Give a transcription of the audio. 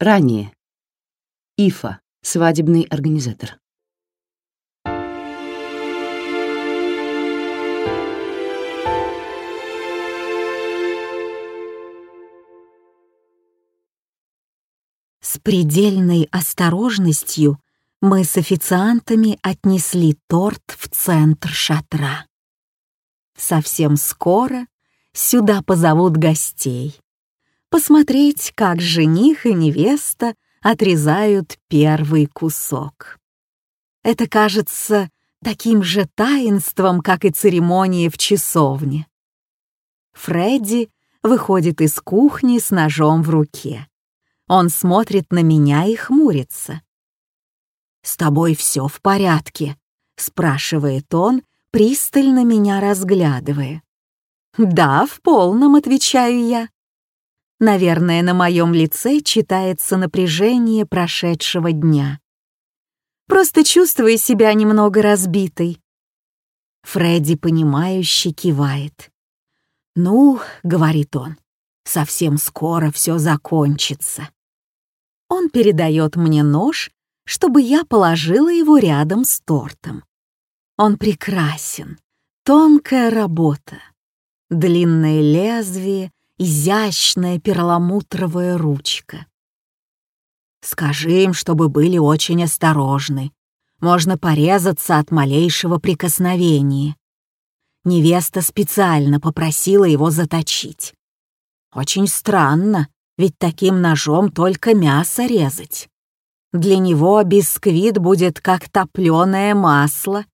Ранее. Ифа, свадебный организатор. С предельной осторожностью мы с официантами отнесли торт в центр шатра. Совсем скоро сюда позовут гостей. Посмотреть, как жених и невеста отрезают первый кусок. Это кажется таким же таинством, как и церемония в часовне. Фредди выходит из кухни с ножом в руке. Он смотрит на меня и хмурится. «С тобой все в порядке?» — спрашивает он, пристально меня разглядывая. «Да, в полном», — отвечаю я. Наверное, на моем лице читается напряжение прошедшего дня. Просто чувствую себя немного разбитой. Фредди, понимающе кивает. «Ну, — говорит он, — совсем скоро все закончится». Он передает мне нож, чтобы я положила его рядом с тортом. Он прекрасен, тонкая работа, длинное лезвие, изящная перламутровая ручка. Скажи им, чтобы были очень осторожны. Можно порезаться от малейшего прикосновения. Невеста специально попросила его заточить. Очень странно, ведь таким ножом только мясо резать. Для него бисквит будет как топленое масло.